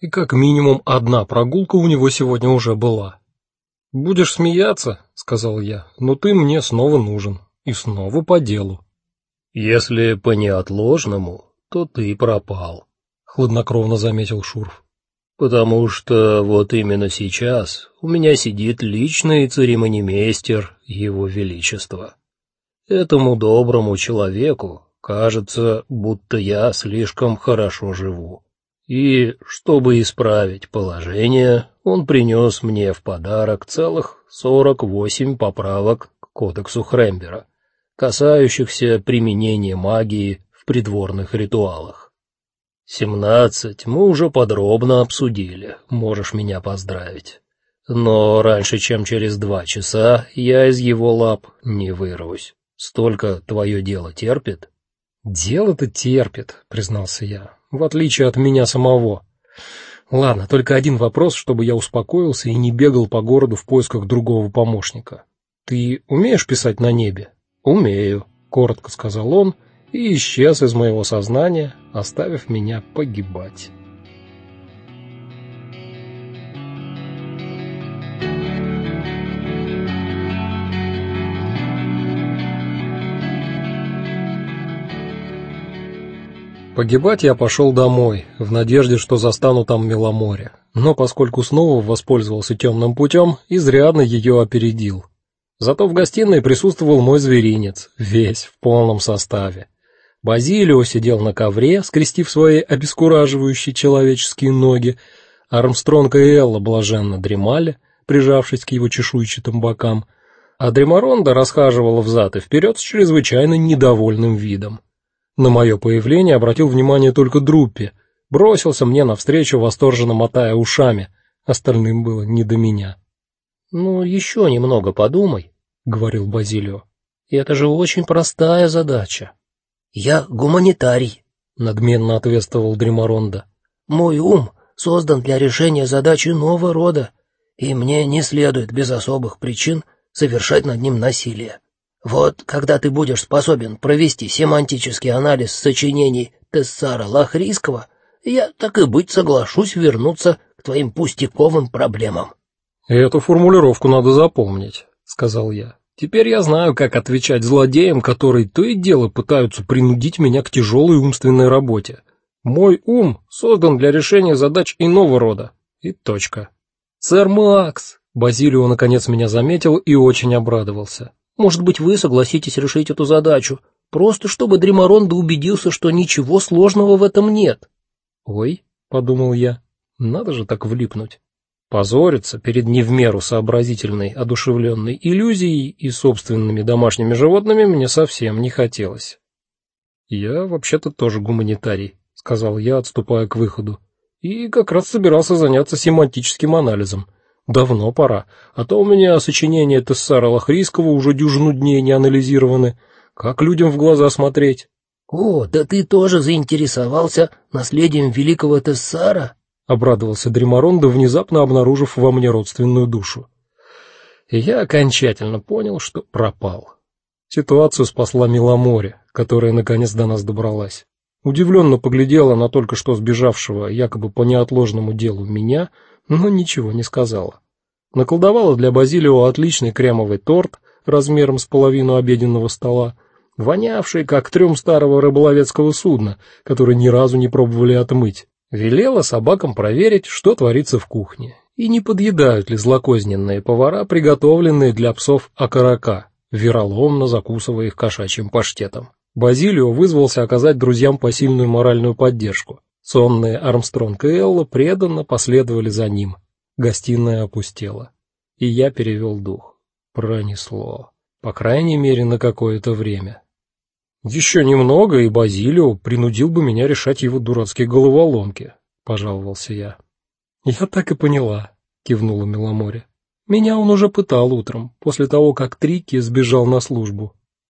и как минимум одна прогулка у него сегодня уже была. Будешь смеяться, сказал я. Но ты мне снова нужен, и снова по делу. Если по неотложному, то ты пропал, хладнокровно заметил Шурф. Потому что вот именно сейчас у меня сидит личный церемонимейстер его величества. Этому доброму человеку кажется, будто я слишком хорошо живу. И чтобы исправить положение, он принес мне в подарок целых сорок восемь поправок к кодексу Хрембера, касающихся применения магии в придворных ритуалах. Семнадцать мы уже подробно обсудили, можешь меня поздравить. Но раньше, чем через два часа, я из его лап не вырвусь. Столько твое дело терпит? Дело-то терпит, признался я в отличие от меня самого. Ладно, только один вопрос, чтобы я успокоился и не бегал по городу в поисках другого помощника. Ты умеешь писать на небе? Умею, коротко сказал он и исчез из моего сознания, оставив меня погибать. Погибать я пошел домой, в надежде, что застану там Меломоре. Но поскольку снова воспользовался темным путем, изрядно ее опередил. Зато в гостиной присутствовал мой зверинец, весь в полном составе. Базилио сидел на ковре, скрестив свои обескураживающие человеческие ноги, Армстронг и Элла блаженно дремали, прижавшись к его чешуйчатым бокам, а Дремаронда расхаживала взад и вперед с чрезвычайно недовольным видом. На мое появление обратил внимание только Друппи, бросился мне навстречу, восторженно мотая ушами. Остальным было не до меня. Ну, еще немного подумай, говорил Базилио. Это же очень простая задача. Я гуманитарий, надменно ответствовал Дримаронда. Мой ум создан для решения задачи нового рода, и мне не следует без особых причин совершать над ним насилие. Вот когда ты будешь способен провести семантический анализ сочинений Тессара Лахрийского, я так и быть соглашусь вернуться к твоим пустяковым проблемам. Эту формулировку надо запомнить, сказал я. Теперь я знаю, как отвечать злодеям, которые то и дело пытаются принудить меня к тяжелой умственной работе. Мой ум создан для решения задач иного рода. И точка. Сэр Макс, Базилио наконец меня заметил и очень обрадовался. Может быть, вы согласитесь решить эту задачу, просто чтобы Дримаронда убедился, что ничего сложного в этом нет. Ой, подумал я. Надо же так влипнуть. Позориться перед не в меру сообразительной, одушевленной иллюзией и собственными домашними животными мне совсем не хотелось. Я вообще-то тоже гуманитарий, сказал я, отступая к выходу. И как раз собирался заняться семантическим анализом. Давно пора, а то у меня сочинения Тессара Лохрийского уже дюжину дней не анализированы. Как людям в глаза смотреть? О, да ты тоже заинтересовался наследием великого Тессара? обрадовался Дримаронда, внезапно обнаружив во мне родственную душу. И я окончательно понял, что пропал. Ситуацию спасла Миломоре, которая наконец до нас добралась. Удивленно поглядела на только что сбежавшего, якобы по неотложному делу меня, но ничего не сказала. Наколдовала для Базилио отличный кремовый торт размером с половину обеденного стола, вонявший как трём старого рыболовецкого судна, который ни разу не пробовали отмыть. Велела собакам проверить, что творится в кухне, и не подъедают ли злокозненные повара приготовленные для псов окорока, вероломно закусывая их кошачьим паштетом. Базилио вызвался оказать друзьям посильную моральную поддержку. Сонные Армстронг и Элла преданно последовали за ним. Гостиная опустела, и я перевел дух. Пронесло, по крайней мере, на какое-то время. Еще немного, и Базилио принудил бы меня решать его дурацкие головоломки, пожаловался я. Я так и поняла, кивнула Миломоре. Меня он уже пытал утром, после того, как Трики сбежал на службу.